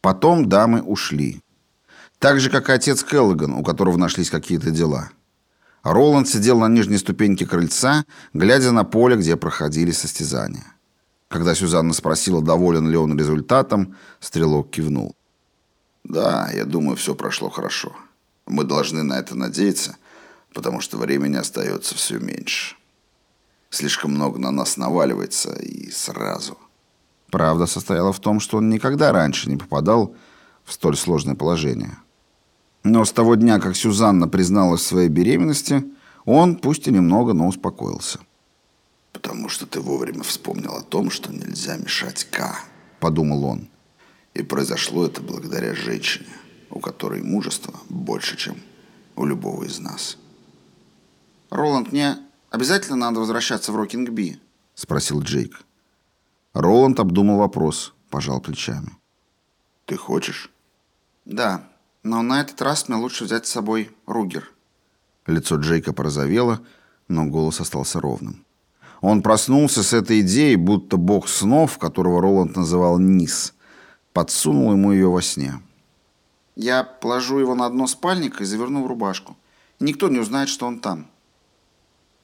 Потом дамы ушли. Так же, как и отец Келлоган, у которого нашлись какие-то дела. Роланд сидел на нижней ступеньке крыльца, глядя на поле, где проходили состязания. Когда Сюзанна спросила, доволен ли он результатом, стрелок кивнул. «Да, я думаю, все прошло хорошо. Мы должны на это надеяться, потому что времени остается все меньше. Слишком много на нас наваливается и сразу». Правда состояла в том, что он никогда раньше не попадал в столь сложное положение. Но с того дня, как Сюзанна призналась в своей беременности, он, пусть и немного, но успокоился. «Потому что ты вовремя вспомнил о том, что нельзя мешать К», — подумал он. «И произошло это благодаря женщине, у которой мужество больше, чем у любого из нас». «Роланд, мне обязательно надо возвращаться в Рокинг-Би?» — спросил Джейк. Роланд обдумал вопрос, пожал плечами. «Ты хочешь?» «Да, но на этот раз мне лучше взять с собой Ругер». Лицо Джейка порозовело, но голос остался ровным. Он проснулся с этой идеей, будто бог снов, которого Роланд называл Низ, подсунул ему ее во сне. «Я положу его на дно спальника и заверну в рубашку. Никто не узнает, что он там.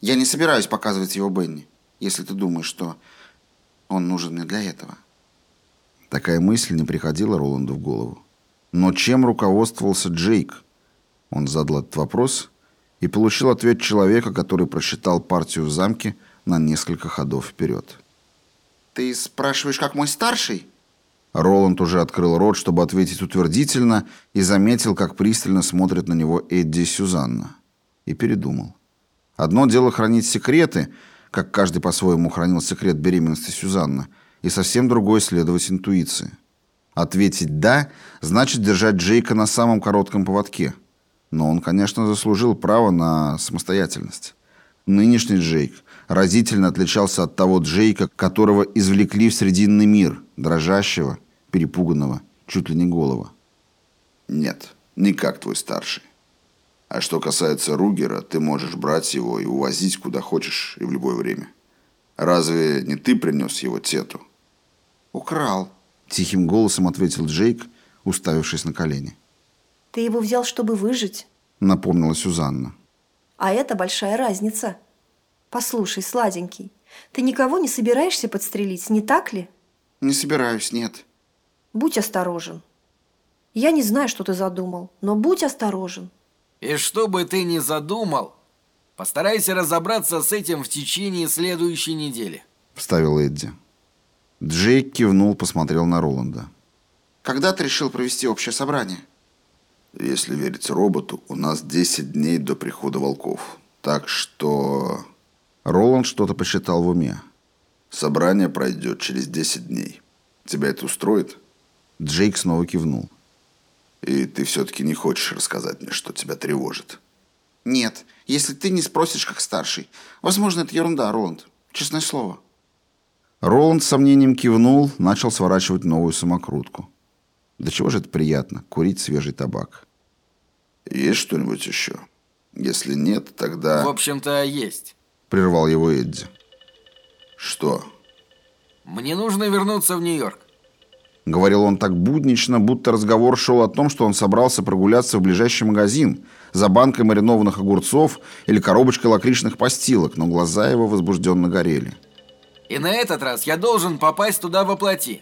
Я не собираюсь показывать его Бенни, если ты думаешь, что он нужен мне для этого. Такая мысль не приходила Роланду в голову. Но чем руководствовался Джейк? Он задал этот вопрос и получил ответ человека, который просчитал партию в замке на несколько ходов вперед. «Ты спрашиваешь, как мой старший?» Роланд уже открыл рот, чтобы ответить утвердительно, и заметил, как пристально смотрит на него Эдди и Сюзанна. И передумал. Одно дело хранить секреты — как каждый по-своему хранил секрет беременности Сюзанна, и совсем другое следовать интуиции. Ответить «да» значит держать Джейка на самом коротком поводке. Но он, конечно, заслужил право на самостоятельность. Нынешний Джейк разительно отличался от того Джейка, которого извлекли в Срединный мир, дрожащего, перепуганного, чуть ли не голого. «Нет, не как твой старший. А что касается Ругера, ты можешь брать его и увозить куда хочешь и в любое время. Разве не ты принес его тету? Украл. Тихим голосом ответил Джейк, уставившись на колени. Ты его взял, чтобы выжить? Напомнила Сюзанна. А это большая разница. Послушай, сладенький, ты никого не собираешься подстрелить, не так ли? Не собираюсь, нет. Будь осторожен. Я не знаю, что ты задумал, но будь осторожен. И что бы ты ни задумал, постарайся разобраться с этим в течение следующей недели. Вставил Эдди. Джейк кивнул, посмотрел на Роланда. Когда ты решил провести общее собрание? Если верить роботу, у нас 10 дней до прихода волков. Так что... Роланд что-то посчитал в уме. Собрание пройдет через 10 дней. Тебя это устроит? Джейк снова кивнул. И ты все-таки не хочешь рассказать мне, что тебя тревожит? Нет, если ты не спросишь как старший. Возможно, это ерунда, Роланд. Честное слово. Роланд с сомнением кивнул, начал сворачивать новую самокрутку. Да чего же это приятно, курить свежий табак. Есть что-нибудь еще? Если нет, тогда... В общем-то, есть. Прервал его Эдди. Что? Мне нужно вернуться в Нью-Йорк. Говорил он так буднично, будто разговор шел о том, что он собрался прогуляться в ближайший магазин за банкой маринованных огурцов или коробочкой лакричных постилок, но глаза его возбужденно горели. И на этот раз я должен попасть туда во плоти.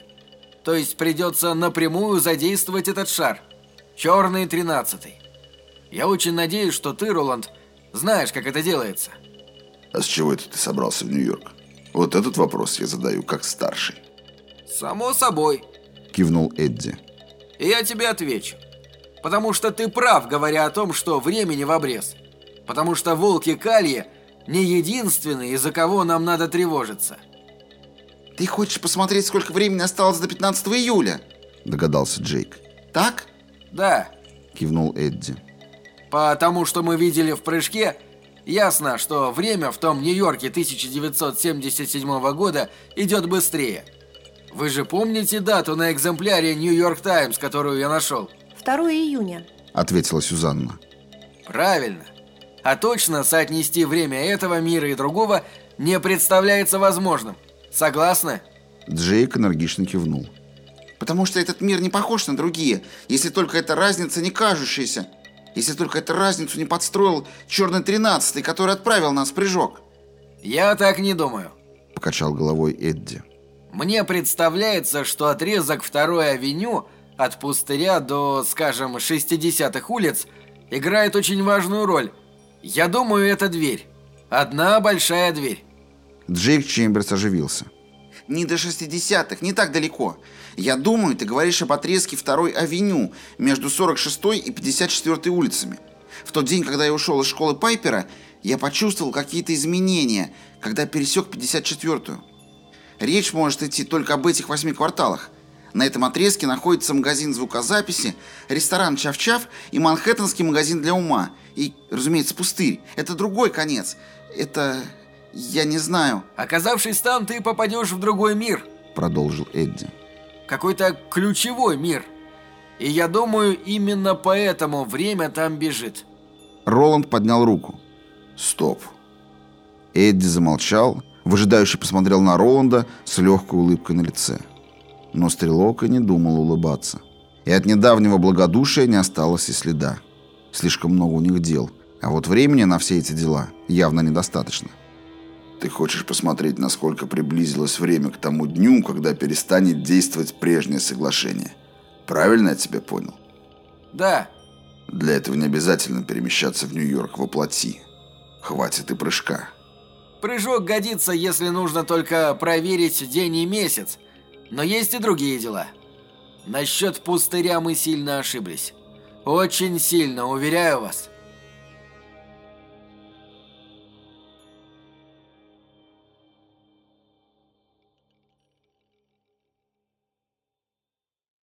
То есть придется напрямую задействовать этот шар. Черный тринадцатый. Я очень надеюсь, что ты, Роланд, знаешь, как это делается. А с чего это ты собрался в Нью-Йорк? Вот этот вопрос я задаю как старший. Само собой кивнул Эдди. И я тебе отвечу. Потому что ты прав, говоря о том, что времени в обрез. Потому что волки Калья не единственные, из-за кого нам надо тревожиться. Ты хочешь посмотреть, сколько времени осталось до 15 июля? Догадался Джейк. Так? Да. Кивнул Эдди. Потому что мы видели в прыжке, ясно, что время в том Нью-Йорке 1977 года идет быстрее. Вы же помните дату на экземпляре Нью-Йорк Таймс, которую я нашел? 2 июня. Ответила Сюзанна. Правильно. А точно соотнести время этого мира и другого не представляется возможным. Согласны? Джейк энергично кивнул. Потому что этот мир не похож на другие, если только эта разница не кажущаяся. Если только эту разницу не подстроил черный тринадцатый, который отправил нас в прыжок. Я так не думаю. Покачал головой Эдди. Мне представляется, что отрезок второй авеню от пустыря до, скажем, 60-х улиц играет очень важную роль. Я думаю, это дверь. Одна большая дверь. Джейк Чемберс оживился. Не до 60-х, не так далеко. Я думаю, ты говоришь об отрезке второй авеню между 46-й и 54-й улицами. В тот день, когда я ушел из школы Пайпера, я почувствовал какие-то изменения, когда пересек 54-ю. Речь может идти только об этих восьми кварталах. На этом отрезке находится магазин звукозаписи, ресторан Чав-Чав и Манхэттенский магазин для ума. И, разумеется, пустырь. Это другой конец. Это... я не знаю. Оказавшись там, ты попадешь в другой мир. Продолжил Эдди. Какой-то ключевой мир. И я думаю, именно поэтому время там бежит. Роланд поднял руку. Стоп. Эдди замолчал, выжидающе посмотрел на Роланда с легкой улыбкой на лице. Но Стрелок и не думал улыбаться. И от недавнего благодушия не осталось и следа. Слишком много у них дел, а вот времени на все эти дела явно недостаточно. Ты хочешь посмотреть, насколько приблизилось время к тому дню, когда перестанет действовать прежнее соглашение? Правильно я тебя понял? Да. Для этого не обязательно перемещаться в Нью-Йорк во плоти. Хватит и прыжка. Прыжок годится, если нужно только проверить день и месяц. Но есть и другие дела. Насчет пустыря мы сильно ошиблись. Очень сильно, уверяю вас.